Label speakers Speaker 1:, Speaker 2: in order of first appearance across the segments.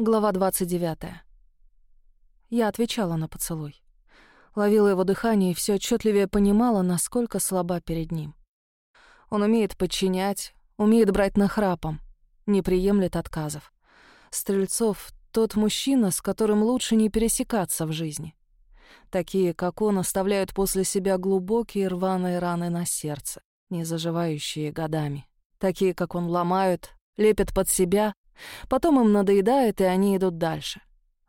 Speaker 1: Глава 29. Я отвечала на поцелуй. Ловила его дыхание и все отчетливее понимала, насколько слаба перед ним. Он умеет подчинять, умеет брать нахрапом, не приемлет отказов. Стрельцов — тот мужчина, с которым лучше не пересекаться в жизни. Такие, как он, оставляют после себя глубокие рваные раны на сердце, не заживающие годами. Такие, как он, ломают, лепят под себя — Потом им надоедает, и они идут дальше.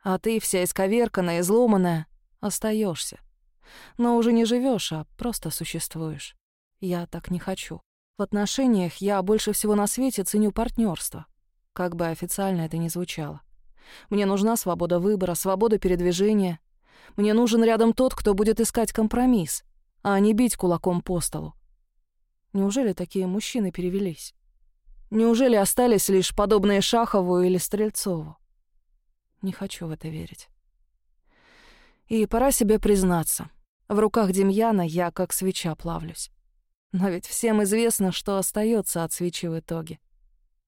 Speaker 1: А ты, вся исковерканная, изломанная, остаешься. Но уже не живешь, а просто существуешь. Я так не хочу. В отношениях я больше всего на свете ценю партнерство, как бы официально это ни звучало. Мне нужна свобода выбора, свобода передвижения. Мне нужен рядом тот, кто будет искать компромисс, а не бить кулаком по столу. Неужели такие мужчины перевелись? Неужели остались лишь подобные Шахову или Стрельцову? Не хочу в это верить. И пора себе признаться. В руках Демьяна я как свеча плавлюсь. Но ведь всем известно, что остается от свечи в итоге.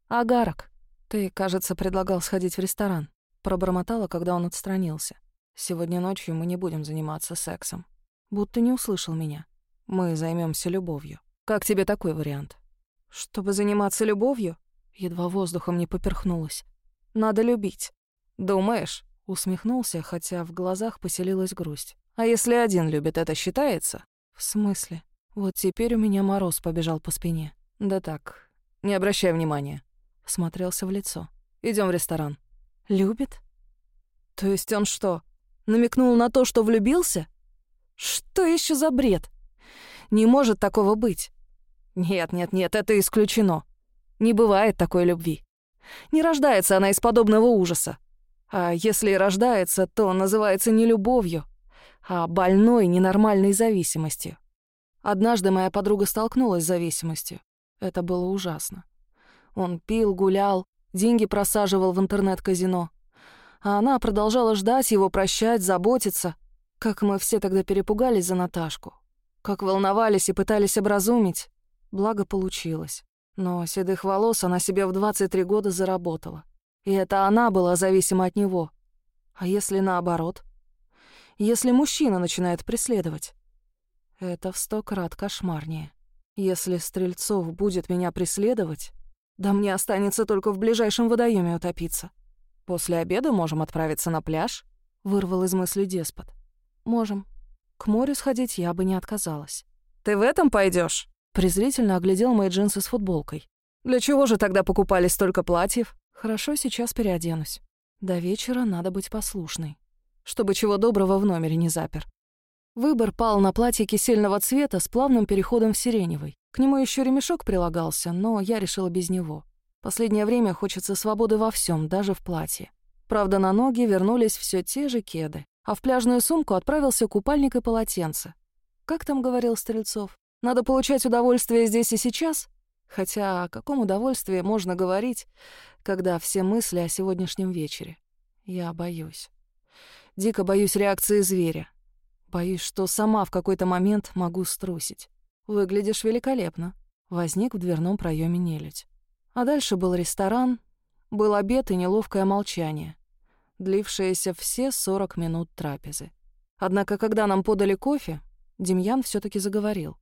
Speaker 1: Агарок, ты, кажется, предлагал сходить в ресторан. Пробормотала, когда он отстранился. Сегодня ночью мы не будем заниматься сексом. Будто не услышал меня. Мы займемся любовью. Как тебе такой вариант? Чтобы заниматься любовью? Едва воздухом не поперхнулась. Надо любить. Думаешь? Усмехнулся, хотя в глазах поселилась грусть. А если один любит, это считается? В смысле? Вот теперь у меня мороз побежал по спине. Да так, не обращай внимания. Смотрелся в лицо. Идем в ресторан. Любит? То есть он что, намекнул на то, что влюбился? Что еще за бред? Не может такого быть. Нет, нет, нет, это исключено. Не бывает такой любви. Не рождается она из подобного ужаса. А если и рождается, то называется не любовью, а больной ненормальной зависимостью. Однажды моя подруга столкнулась с зависимостью. Это было ужасно. Он пил, гулял, деньги просаживал в интернет-казино. А она продолжала ждать его, прощать, заботиться. Как мы все тогда перепугались за Наташку. Как волновались и пытались образумить. Благо получилось. Но седых волос она себе в 23 года заработала. И это она была зависима от него. А если наоборот? Если мужчина начинает преследовать? Это в сто крат кошмарнее. Если Стрельцов будет меня преследовать, да мне останется только в ближайшем водоеме утопиться. После обеда можем отправиться на пляж, вырвал из мысли деспот. Можем. К морю сходить я бы не отказалась. Ты в этом пойдешь? Презрительно оглядел мои джинсы с футболкой. «Для чего же тогда покупали столько платьев?» «Хорошо, сейчас переоденусь. До вечера надо быть послушной. Чтобы чего доброго в номере не запер». Выбор пал на платье кисельного цвета с плавным переходом в сиреневый. К нему еще ремешок прилагался, но я решила без него. Последнее время хочется свободы во всем, даже в платье. Правда, на ноги вернулись все те же кеды, а в пляжную сумку отправился купальник и полотенце. Как там говорил Стрельцов? Надо получать удовольствие здесь и сейчас? Хотя о каком удовольствии можно говорить, когда все мысли о сегодняшнем вечере? Я боюсь. Дико боюсь реакции зверя. Боюсь, что сама в какой-то момент могу струсить. Выглядишь великолепно. Возник в дверном проеме нелюдь. А дальше был ресторан, был обед и неловкое молчание, длившееся все 40 минут трапезы. Однако, когда нам подали кофе, Демьян все таки заговорил.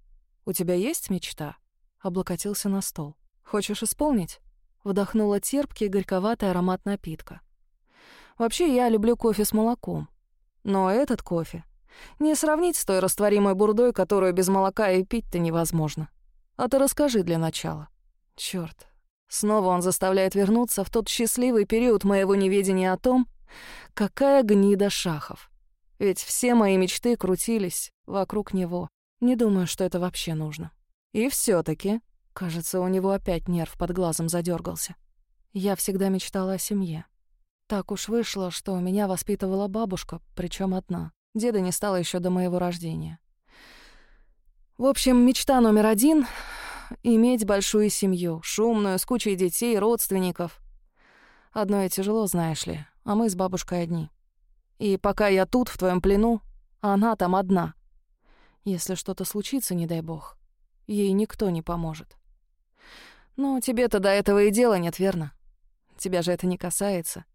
Speaker 1: «У тебя есть мечта?» Облокотился на стол. «Хочешь исполнить?» Вдохнула терпкий, горьковатый аромат напитка. «Вообще, я люблю кофе с молоком. Но этот кофе не сравнить с той растворимой бурдой, которую без молока и пить-то невозможно. А ты расскажи для начала. Чёрт. Снова он заставляет вернуться в тот счастливый период моего неведения о том, какая гнида Шахов. Ведь все мои мечты крутились вокруг него. Не думаю, что это вообще нужно. И все таки кажется, у него опять нерв под глазом задергался. Я всегда мечтала о семье. Так уж вышло, что меня воспитывала бабушка, причем одна. Деда не стало еще до моего рождения. В общем, мечта номер один — иметь большую семью, шумную, с кучей детей, родственников. Одно и тяжело, знаешь ли, а мы с бабушкой одни. И пока я тут, в твоем плену, она там одна — если что-то случится, не дай бог, ей никто не поможет. Но тебе-то до этого и дела нет, верно? Тебя же это не касается.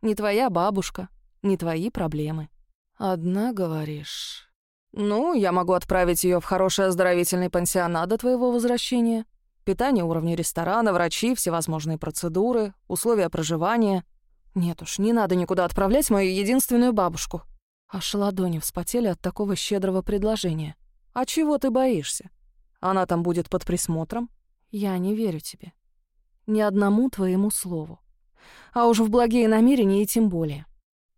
Speaker 1: Не твоя бабушка, не твои проблемы. Одна, говоришь. Ну, я могу отправить ее в хороший оздоровительный пансионат до твоего возвращения. Питание уровня ресторана, врачи, всевозможные процедуры, условия проживания. Нет уж, не надо никуда отправлять мою единственную бабушку. Аж ладони вспотели от такого щедрого предложения. А чего ты боишься? Она там будет под присмотром? Я не верю тебе. Ни одному твоему слову. А уж в благие намерения и тем более.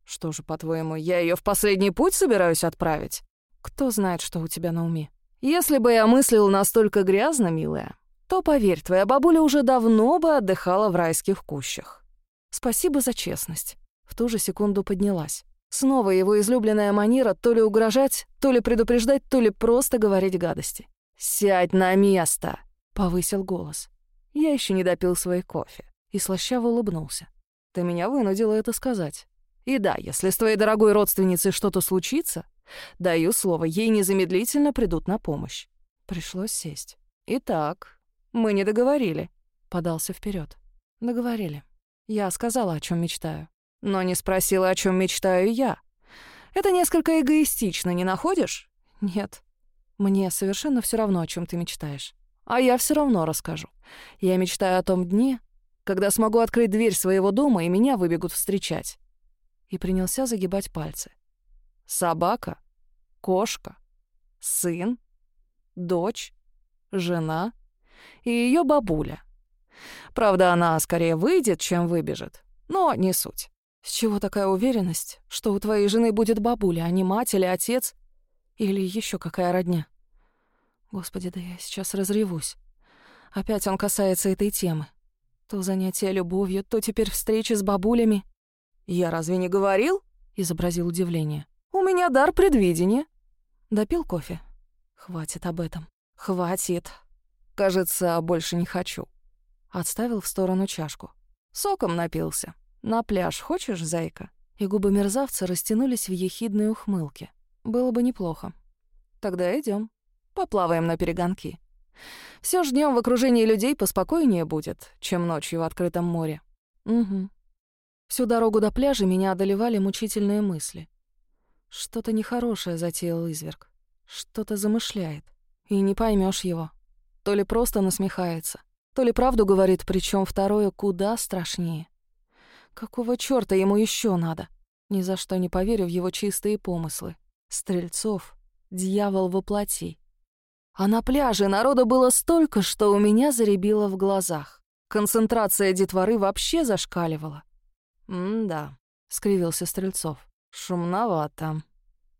Speaker 1: Что же, по-твоему, я ее в последний путь собираюсь отправить? Кто знает, что у тебя на уме? Если бы я мыслил настолько грязно, милая, то, поверь, твоя бабуля уже давно бы отдыхала в райских кущах. Спасибо за честность. В ту же секунду поднялась. Снова его излюбленная манера то ли угрожать, то ли предупреждать, то ли просто говорить гадости. «Сядь на место!» — повысил голос. Я еще не допил свой кофе и слащаво улыбнулся. «Ты меня вынудила это сказать. И да, если с твоей дорогой родственницей что-то случится, даю слово, ей незамедлительно придут на помощь. Пришлось сесть. Итак, мы не договорили. Подался вперед. Договорили. Я сказала, о чем мечтаю. Но не спросила, о чем мечтаю я. Это несколько эгоистично, не находишь? Нет. Мне совершенно все равно, о чем ты мечтаешь. А я все равно расскажу. Я мечтаю о том дне, когда смогу открыть дверь своего дома, и меня выбегут встречать и принялся загибать пальцы. Собака, кошка, сын, дочь, жена и ее бабуля. Правда, она скорее выйдет, чем выбежит, но не суть. С чего такая уверенность, что у твоей жены будет бабуля, а не мать или отец, или еще какая родня? Господи, да я сейчас разревусь. Опять он касается этой темы. То занятие любовью, то теперь встречи с бабулями. «Я разве не говорил?» — изобразил удивление. «У меня дар предвидения». Допил кофе. «Хватит об этом. Хватит. Кажется, больше не хочу». Отставил в сторону чашку. «Соком напился. На пляж хочешь, зайка?» И губы мерзавца растянулись в ехидной ухмылке. «Было бы неплохо. Тогда идем. Поплаваем на перегонки. Все ж днем в окружении людей поспокойнее будет, чем ночью в открытом море». «Угу. Всю дорогу до пляжа меня одолевали мучительные мысли. Что-то нехорошее затеял изверг. Что-то замышляет. И не поймешь его. То ли просто насмехается, то ли правду говорит, причем второе куда страшнее. Какого чёрта ему еще надо? Ни за что не поверю в его чистые помыслы. Стрельцов, дьявол воплоти. А на пляже народа было столько, что у меня заребило в глазах. Концентрация детворы вообще зашкаливала. «М-да», — скривился Стрельцов. «Шумновато».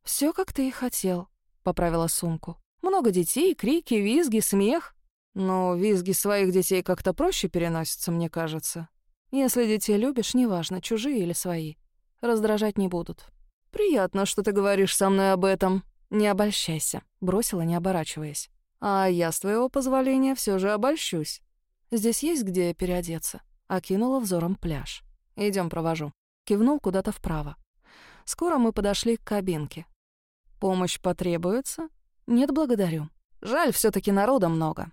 Speaker 1: Все, как ты и хотел», — поправила сумку. «Много детей, крики, визги, смех. Но визги своих детей как-то проще переносятся, мне кажется. Если детей любишь, неважно, чужие или свои, раздражать не будут». «Приятно, что ты говоришь со мной об этом. Не обольщайся», — бросила, не оборачиваясь. «А я, с твоего позволения, все же обольщусь. Здесь есть где переодеться?» — окинула взором пляж. Идем, провожу». Кивнул куда-то вправо. Скоро мы подошли к кабинке. «Помощь потребуется?» «Нет, благодарю. Жаль, все таки народа много».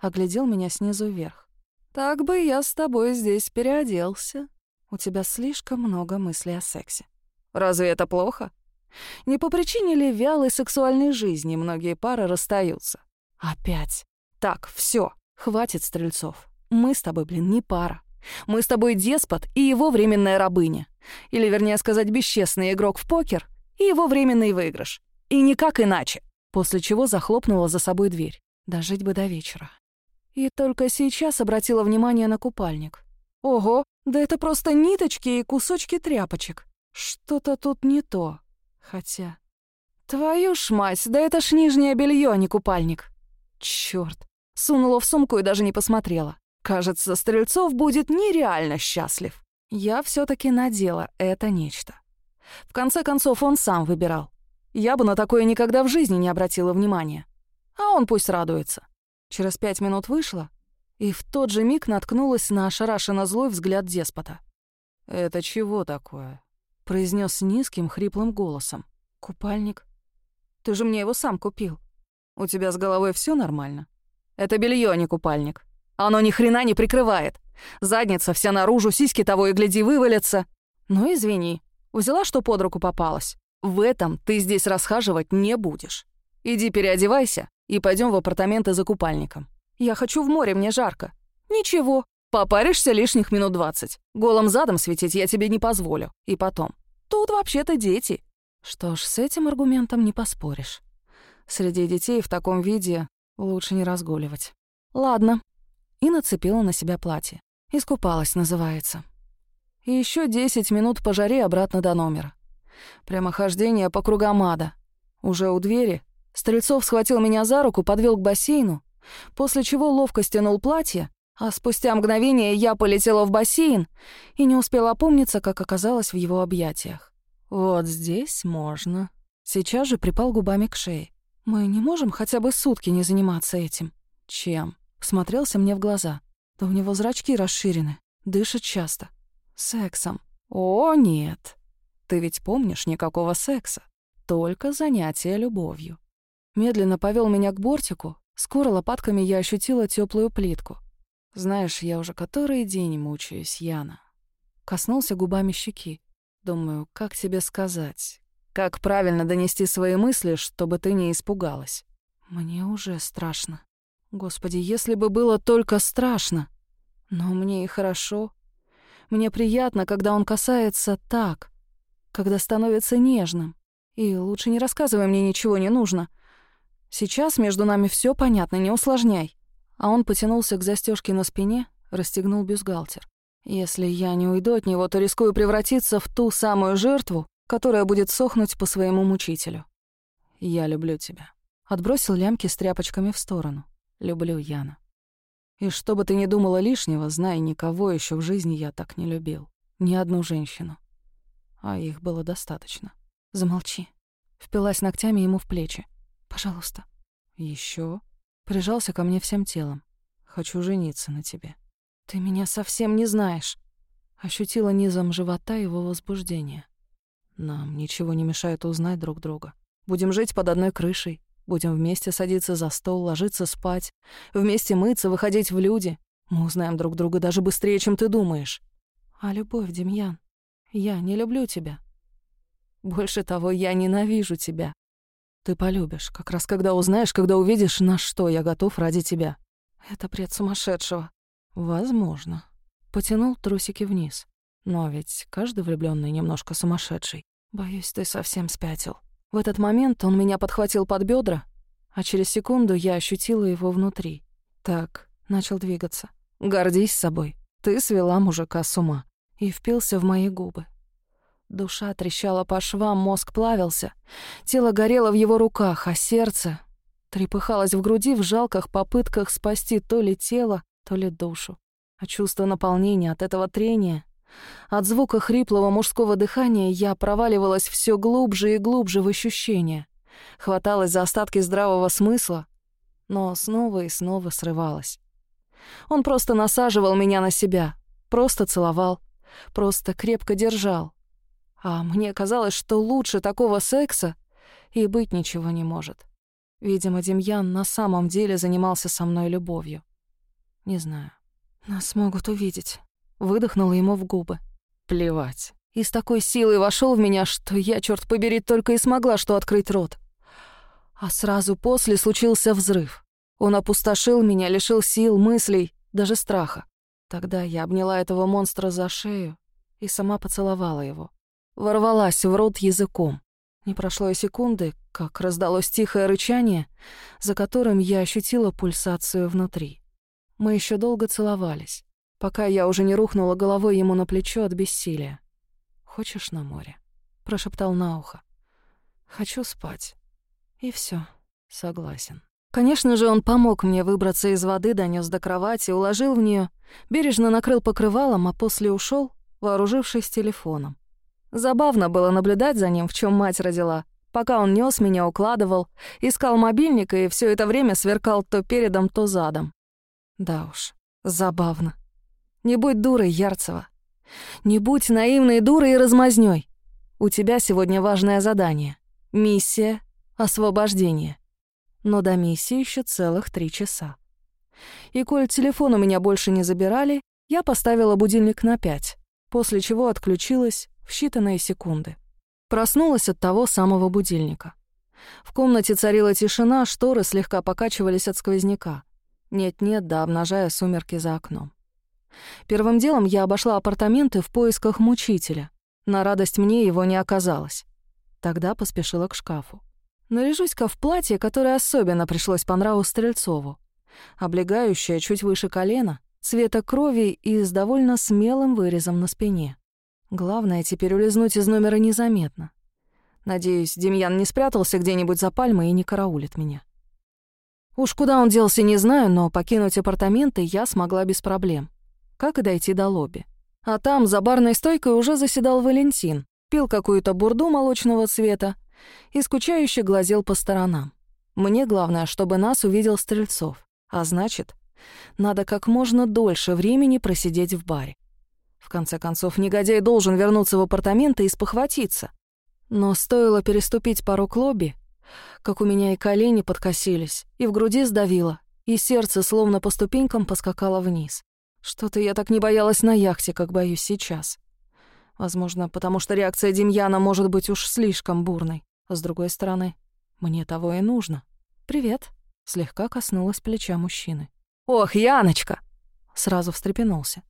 Speaker 1: Оглядел меня снизу вверх. «Так бы я с тобой здесь переоделся. У тебя слишком много мыслей о сексе». «Разве это плохо?» Не по причине ли вялой сексуальной жизни многие пары расстаются? Опять. Так, все, хватит, Стрельцов. Мы с тобой, блин, не пара. Мы с тобой деспот и его временная рабыня. Или, вернее сказать, бесчестный игрок в покер и его временный выигрыш. И никак иначе. После чего захлопнула за собой дверь. Дожить бы до вечера. И только сейчас обратила внимание на купальник. Ого, да это просто ниточки и кусочки тряпочек. Что-то тут не то. Хотя... Твою ж мать, да это ж нижнее белье, а не купальник. Чёрт. Сунула в сумку и даже не посмотрела. Кажется, Стрельцов будет нереально счастлив. Я все таки надела это нечто. В конце концов, он сам выбирал. Я бы на такое никогда в жизни не обратила внимания. А он пусть радуется. Через пять минут вышла, и в тот же миг наткнулась на ошарашенно злой взгляд деспота. «Это чего такое?» — произнес низким, хриплым голосом. «Купальник. Ты же мне его сам купил. У тебя с головой все нормально? Это белье, а не купальник. Оно ни хрена не прикрывает. Задница вся наружу, сиськи того и гляди вывалятся. Ну, извини. Взяла, что под руку попалась. В этом ты здесь расхаживать не будешь. Иди переодевайся и пойдем в апартаменты за купальником. Я хочу в море, мне жарко. Ничего, попаришься лишних минут двадцать. Голым задом светить я тебе не позволю. И потом, тут вообще-то дети. Что ж, с этим аргументом не поспоришь. Среди детей в таком виде лучше не разгуливать. Ладно. И нацепила на себя платье. Искупалась, называется. И еще десять минут по жаре обратно до номера. Прямохождение по кругам ада. Уже у двери Стрельцов схватил меня за руку, подвел к бассейну, после чего ловко стянул платье, а спустя мгновение я полетела в бассейн и не успела опомниться, как оказалась в его объятиях. Вот здесь можно. Сейчас же припал губами к шее. Мы не можем хотя бы сутки не заниматься этим. Чем? Смотрелся мне в глаза. Да у него зрачки расширены, дышит часто. Сексом. О, нет. Ты ведь помнишь никакого секса. Только занятия любовью. Медленно повел меня к бортику. Скоро лопатками я ощутила теплую плитку. Знаешь, я уже который день мучаюсь, Яна. Коснулся губами щеки. Думаю, как тебе сказать? Как правильно донести свои мысли, чтобы ты не испугалась? Мне уже страшно. Господи, если бы было только страшно. Но мне и хорошо. Мне приятно, когда он касается так, когда становится нежным. И лучше не рассказывай мне ничего не нужно — Сейчас между нами все понятно, не усложняй. А он потянулся к застежке на спине, расстегнул бюстгальтер. Если я не уйду от него, то рискую превратиться в ту самую жертву, которая будет сохнуть по своему мучителю. Я люблю тебя. Отбросил лямки с тряпочками в сторону. Люблю Яна. И что бы ты ни думала лишнего, знай, никого еще в жизни я так не любил. Ни одну женщину. А их было достаточно. Замолчи. Впилась ногтями ему в плечи. Пожалуйста. Еще? Прижался ко мне всем телом. Хочу жениться на тебе. Ты меня совсем не знаешь. Ощутила низом живота его возбуждение. Нам ничего не мешает узнать друг друга. Будем жить под одной крышей. Будем вместе садиться за стол, ложиться спать. Вместе мыться, выходить в люди. Мы узнаем друг друга даже быстрее, чем ты думаешь. А любовь, Демьян, я не люблю тебя. Больше того, я ненавижу тебя. Ты полюбишь, как раз когда узнаешь, когда увидишь, на что я готов ради тебя. Это бред сумасшедшего. Возможно. Потянул трусики вниз. Но ведь каждый влюбленный немножко сумасшедший. Боюсь, ты совсем спятил. В этот момент он меня подхватил под бедра, а через секунду я ощутила его внутри. Так, начал двигаться. Гордись собой. Ты свела мужика с ума. И впился в мои губы. Душа трещала по швам, мозг плавился. Тело горело в его руках, а сердце трепыхалось в груди в жалких попытках спасти то ли тело, то ли душу. А чувство наполнения от этого трения, от звука хриплого мужского дыхания я проваливалась все глубже и глубже в ощущения. Хваталась за остатки здравого смысла, но снова и снова срывалась. Он просто насаживал меня на себя, просто целовал, просто крепко держал, а мне казалось, что лучше такого секса и быть ничего не может. Видимо, Демьян на самом деле занимался со мной любовью. Не знаю. Нас могут увидеть. Выдохнула ему в губы. Плевать. И с такой силой вошел в меня, что я, черт побери, только и смогла что открыть рот. А сразу после случился взрыв. Он опустошил меня, лишил сил, мыслей, даже страха. Тогда я обняла этого монстра за шею и сама поцеловала его ворвалась в рот языком. Не прошло и секунды, как раздалось тихое рычание, за которым я ощутила пульсацию внутри. Мы еще долго целовались, пока я уже не рухнула головой ему на плечо от бессилия. «Хочешь на море?» — прошептал на ухо. «Хочу спать». И все. Согласен. Конечно же, он помог мне выбраться из воды, донес до кровати, уложил в нее, бережно накрыл покрывалом, а после ушел, вооружившись телефоном. Забавно было наблюдать за ним, в чем мать родила. Пока он нес меня, укладывал, искал мобильник и все это время сверкал то передом, то задом. Да уж, забавно. Не будь дурой, Ярцева. Не будь наивной дурой и размазнёй. У тебя сегодня важное задание. Миссия — освобождение. Но до миссии еще целых три часа. И коль телефон у меня больше не забирали, я поставила будильник на пять, после чего отключилась в считанные секунды. Проснулась от того самого будильника. В комнате царила тишина, шторы слегка покачивались от сквозняка. Нет-нет, да обнажая сумерки за окном. Первым делом я обошла апартаменты в поисках мучителя. На радость мне его не оказалось. Тогда поспешила к шкафу. Наряжусь-ка в платье, которое особенно пришлось по нраву Стрельцову. Облегающее чуть выше колена, цвета крови и с довольно смелым вырезом на спине. Главное теперь улизнуть из номера незаметно. Надеюсь, Демьян не спрятался где-нибудь за пальмой и не караулит меня. Уж куда он делся, не знаю, но покинуть апартаменты я смогла без проблем. Как и дойти до лобби. А там, за барной стойкой, уже заседал Валентин, пил какую-то бурду молочного цвета и скучающе глазел по сторонам. Мне главное, чтобы нас увидел Стрельцов. А значит, надо как можно дольше времени просидеть в баре. В конце концов, негодяй должен вернуться в апартаменты и спохватиться. Но стоило переступить порог лобби, как у меня и колени подкосились, и в груди сдавило, и сердце словно по ступенькам поскакало вниз. Что-то я так не боялась на яхте, как боюсь сейчас. Возможно, потому что реакция Демьяна может быть уж слишком бурной. С другой стороны, мне того и нужно. «Привет», — слегка коснулась плеча мужчины. «Ох, Яночка!» — сразу встрепенулся.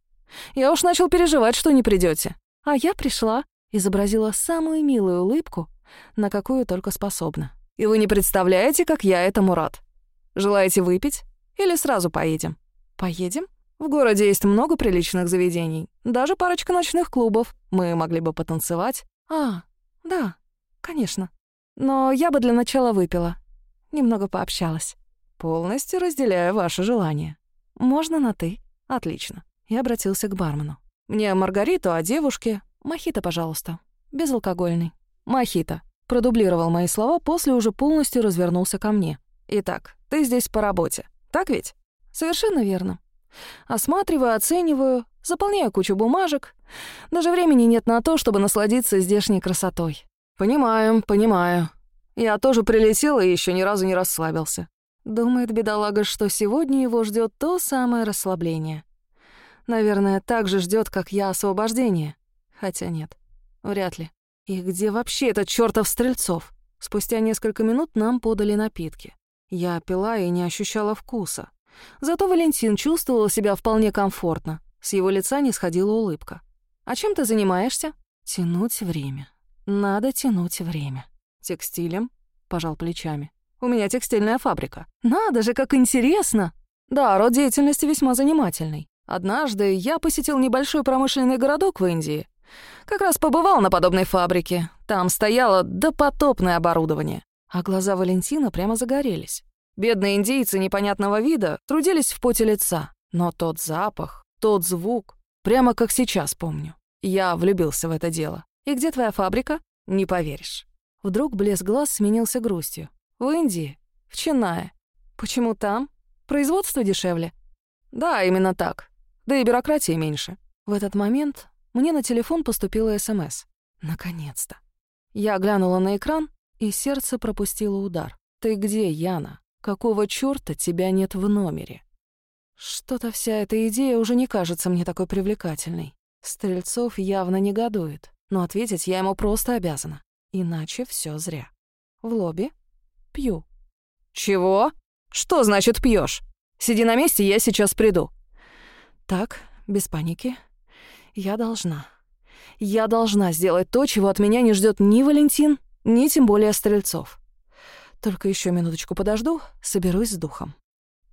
Speaker 1: «Я уж начал переживать, что не придете. А я пришла, изобразила самую милую улыбку, на какую только способна. «И вы не представляете, как я этому рад. Желаете выпить? Или сразу поедем?» «Поедем?» В городе есть много приличных заведений, даже парочка ночных клубов. Мы могли бы потанцевать. А, да, конечно. Но я бы для начала выпила. Немного пообщалась. Полностью разделяю ваше желание. Можно на «ты». Отлично. Я обратился к бармену. Мне Маргариту, а девушке «Мохито, пожалуйста. Безалкогольный». «Мохито». Продублировал мои слова, после уже полностью развернулся ко мне. «Итак, ты здесь по работе, так ведь?» «Совершенно верно. Осматриваю, оцениваю, заполняю кучу бумажек. Даже времени нет на то, чтобы насладиться здешней красотой». «Понимаю, понимаю. Я тоже прилетел и еще ни разу не расслабился». Думает бедолага, что сегодня его ждет то самое расслабление. Наверное, так же ждет, как я освобождение. Хотя нет, вряд ли. И где вообще этот чёртов Стрельцов? Спустя несколько минут нам подали напитки. Я пила и не ощущала вкуса. Зато Валентин чувствовал себя вполне комфортно. С его лица не сходила улыбка. «А чем ты занимаешься?» «Тянуть время. Надо тянуть время». «Текстилем?» — пожал плечами. «У меня текстильная фабрика». «Надо же, как интересно!» «Да, род деятельности весьма занимательный. Однажды я посетил небольшой промышленный городок в Индии. Как раз побывал на подобной фабрике. Там стояло допотопное оборудование. А глаза Валентина прямо загорелись. Бедные индейцы непонятного вида трудились в поте лица. Но тот запах, тот звук, прямо как сейчас помню. Я влюбился в это дело. «И где твоя фабрика?» «Не поверишь». Вдруг блеск глаз сменился грустью. «В Индии. В Ченае. Почему там? Производство дешевле?» «Да, именно так. Да и бюрократии меньше». В этот момент мне на телефон поступила СМС. Наконец-то. Я глянула на экран, и сердце пропустило удар. «Ты где, Яна? Какого чёрта тебя нет в номере?» Что-то вся эта идея уже не кажется мне такой привлекательной. Стрельцов явно негодует, но ответить я ему просто обязана. Иначе все зря. В лобби пью. «Чего? Что значит пьешь? Сиди на месте, я сейчас приду». Так, без паники, я должна. Я должна сделать то, чего от меня не ждет ни Валентин, ни тем более Стрельцов. Только еще минуточку подожду, соберусь с духом.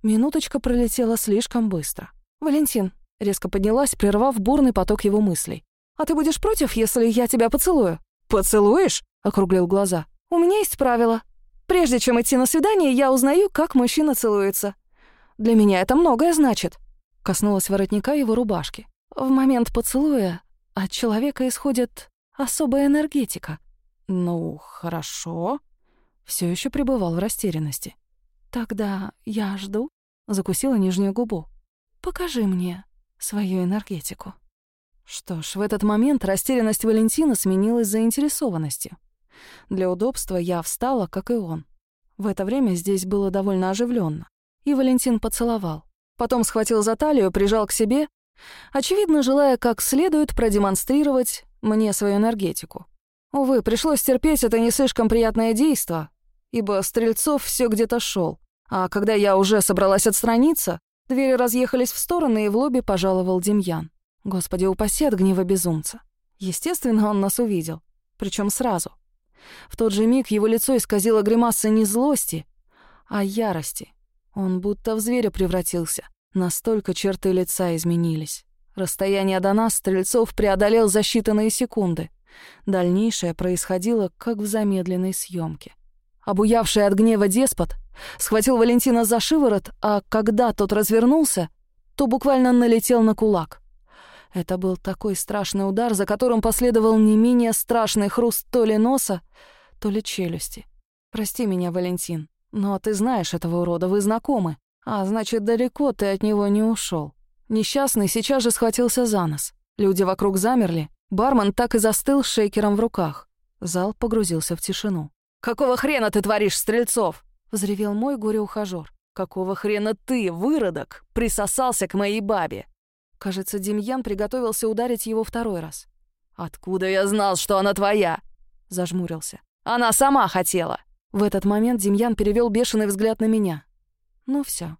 Speaker 1: Минуточка пролетела слишком быстро. «Валентин», — резко поднялась, прервав бурный поток его мыслей. «А ты будешь против, если я тебя поцелую?» «Поцелуешь?» — округлил глаза. «У меня есть правило. Прежде чем идти на свидание, я узнаю, как мужчина целуется. Для меня это многое значит». Коснулась воротника его рубашки. В момент поцелуя от человека исходит особая энергетика. Ну, хорошо. Все еще пребывал в растерянности. Тогда я жду, закусила нижнюю губу. Покажи мне свою энергетику. Что ж, в этот момент растерянность Валентина сменилась заинтересованностью. Для удобства я встала, как и он. В это время здесь было довольно оживленно, и Валентин поцеловал. Потом схватил за талию, прижал к себе очевидно, желая как следует продемонстрировать мне свою энергетику. Увы, пришлось терпеть это не слишком приятное действо, ибо Стрельцов все где-то шел. А когда я уже собралась отстраниться, двери разъехались в стороны, и в лобби пожаловал Демьян. Господи, упаси от гнева безумца. Естественно, он нас увидел. причем сразу. В тот же миг его лицо исказило гримаса не злости, а ярости. Он будто в зверя превратился. Настолько черты лица изменились. Расстояние до нас Стрельцов преодолел за считанные секунды. Дальнейшее происходило, как в замедленной съемке. Обуявший от гнева деспот схватил Валентина за шиворот, а когда тот развернулся, то буквально налетел на кулак. Это был такой страшный удар, за которым последовал не менее страшный хруст то ли носа, то ли челюсти. «Прости меня, Валентин, но ты знаешь этого урода, вы знакомы, а значит, далеко ты от него не ушел. Несчастный сейчас же схватился за нос. Люди вокруг замерли, бармен так и застыл с шейкером в руках. Зал погрузился в тишину. «Какого хрена ты творишь, Стрельцов?» — взревел мой горе-ухажёр. «Какого хрена ты, выродок, присосался к моей бабе?» Кажется, Демьян приготовился ударить его второй раз. «Откуда я знал, что она твоя?» — зажмурился. «Она сама хотела!» В этот момент Демьян перевел бешеный взгляд на меня. Ну все,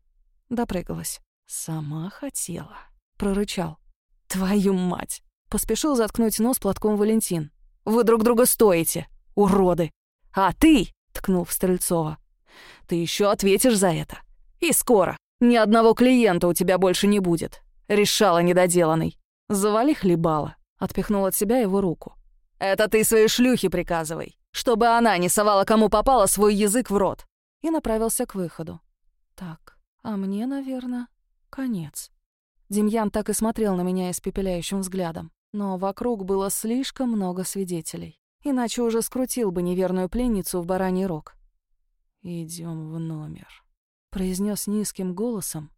Speaker 1: допрыгалась. «Сама хотела», — прорычал. «Твою мать!» — поспешил заткнуть нос платком Валентин. «Вы друг друга стоите, уроды!» «А ты!» — ткнул в Стрельцова. «Ты еще ответишь за это. И скоро. Ни одного клиента у тебя больше не будет. Решала недоделанный. Завали хлебала. Отпихнул от себя его руку. Это ты своей шлюхе приказывай, чтобы она не совала кому попало свой язык в рот. И направился к выходу. Так, а мне, наверное, конец. Демьян так и смотрел на меня испепеляющим взглядом. Но вокруг было слишком много свидетелей. Иначе уже скрутил бы неверную пленницу в бараний рог. Идем в номер», — произнес низким голосом,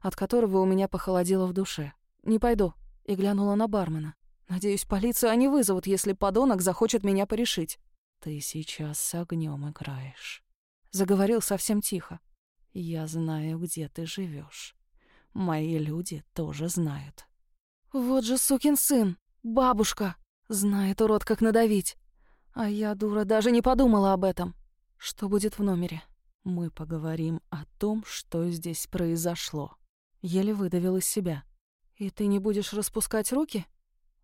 Speaker 1: от которого у меня похолодело в душе. «Не пойду», — и глянула на бармена. «Надеюсь, полицию они вызовут, если подонок захочет меня порешить». «Ты сейчас с огнем играешь», — заговорил совсем тихо. «Я знаю, где ты живешь. Мои люди тоже знают». «Вот же сукин сын! Бабушка! Знает урод, как надавить! А я, дура, даже не подумала об этом. Что будет в номере?» «Мы поговорим о том, что здесь произошло», Еле выдавил из себя. «И ты не будешь распускать руки?»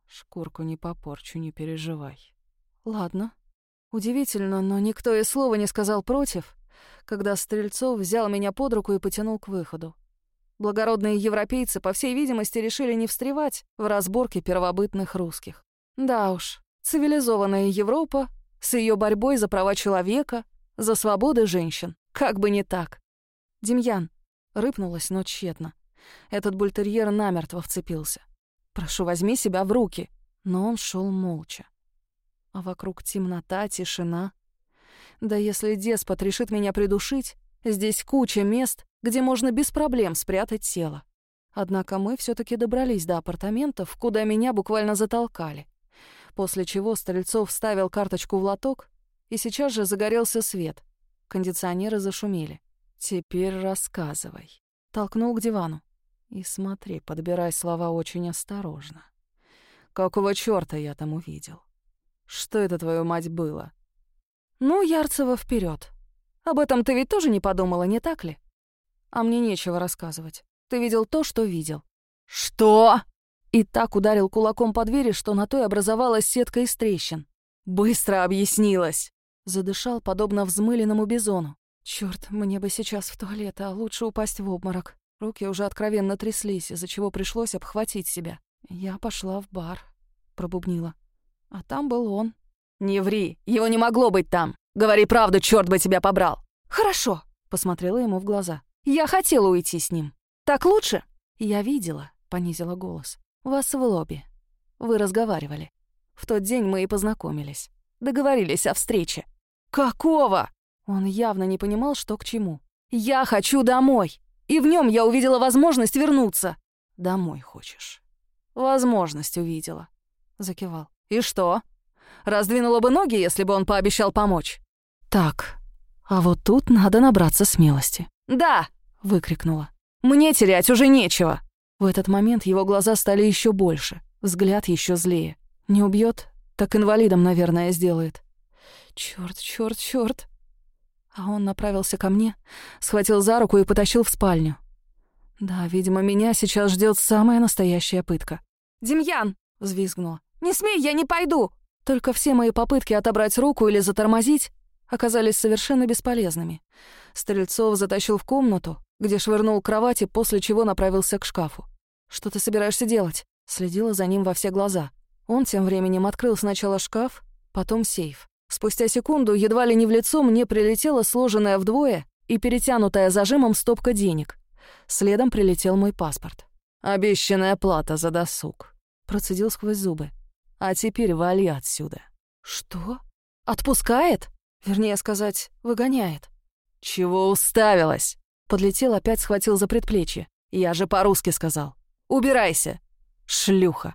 Speaker 1: «Шкурку не попорчу, не переживай». «Ладно». Удивительно, но никто и слова не сказал против, когда Стрельцов взял меня под руку и потянул к выходу. Благородные европейцы, по всей видимости, решили не встревать в разборке первобытных русских. Да уж, цивилизованная Европа с ее борьбой за права человека, за свободы женщин. Как бы не так. Демьян. Рыпнулась, но тщетно. Этот бультерьер намертво вцепился. «Прошу, возьми себя в руки!» Но он шел молча. А вокруг темнота, тишина. Да если деспот решит меня придушить, здесь куча мест, где можно без проблем спрятать тело. Однако мы все таки добрались до апартаментов, куда меня буквально затолкали. После чего Стрельцов вставил карточку в лоток, и сейчас же загорелся свет. Кондиционеры зашумели. «Теперь рассказывай». Толкнул к дивану. И смотри, подбирай слова очень осторожно. Какого чёрта я там увидел? Что это, твою мать, было? Ну, Ярцева вперед. Об этом ты ведь тоже не подумала, не так ли? А мне нечего рассказывать. Ты видел то, что видел. Что? И так ударил кулаком по двери, что на той образовалась сетка из трещин. Быстро объяснилось. Задышал, подобно взмыленному бизону. Чёрт, мне бы сейчас в туалет, а лучше упасть в обморок. Руки уже откровенно тряслись, из-за чего пришлось обхватить себя. Я пошла в бар, пробубнила. А там был он. «Не ври, его не могло быть там! Говори правду, черт бы тебя побрал!» «Хорошо», — посмотрела ему в глаза. «Я хотела уйти с ним. Так лучше?» «Я видела», — понизила голос. «Вас в лобби. Вы разговаривали. В тот день мы и познакомились. Договорились о встрече». «Какого?» Он явно не понимал, что к чему. «Я хочу домой!» И в нем я увидела возможность вернуться. Домой хочешь? Возможность увидела. Закивал. И что? Раздвинула бы ноги, если бы он пообещал помочь. Так, а вот тут надо набраться смелости. Да! Выкрикнула. Мне терять уже нечего. В этот момент его глаза стали еще больше, взгляд еще злее. Не убьет, так инвалидом, наверное, сделает. Чёрт, чёрт, чёрт. А он направился ко мне, схватил за руку и потащил в спальню. Да, видимо, меня сейчас ждет самая настоящая пытка. «Демьян!» — взвизгнула. «Не смей, я не пойду!» Только все мои попытки отобрать руку или затормозить оказались совершенно бесполезными. Стрельцов затащил в комнату, где швырнул кровати, после чего направился к шкафу. «Что ты собираешься делать?» Следила за ним во все глаза. Он тем временем открыл сначала шкаф, потом сейф. Спустя секунду, едва ли не в лицо, мне прилетела сложенная вдвое и перетянутая зажимом стопка денег. Следом прилетел мой паспорт. «Обещанная плата за досуг», — процедил сквозь зубы. А теперь вали отсюда». «Что? Отпускает? Вернее сказать, выгоняет».
Speaker 2: «Чего уставилась?»
Speaker 1: Подлетел, опять схватил за предплечье.
Speaker 2: «Я же по-русски сказал. Убирайся, шлюха!»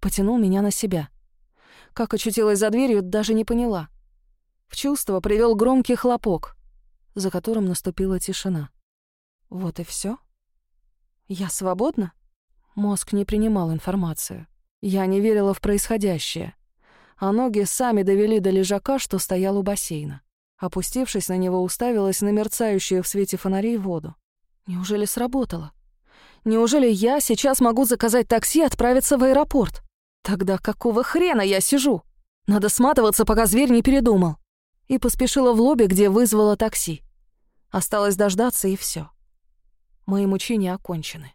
Speaker 1: Потянул меня на себя. Как очутилась за дверью, даже не поняла. В чувство привел громкий хлопок, за которым наступила тишина. Вот и все. Я свободна? Мозг не принимал информацию. Я не верила в происходящее, а ноги сами довели до лежака, что стоял у бассейна. Опустившись на него, уставилась на мерцающую в свете фонарей воду. Неужели сработало? Неужели я сейчас могу заказать такси и отправиться в аэропорт? Тогда какого хрена я сижу? Надо сматываться, пока зверь не передумал. И поспешила в лобби, где вызвала такси. Осталось дождаться, и все. Мои мучения окончены.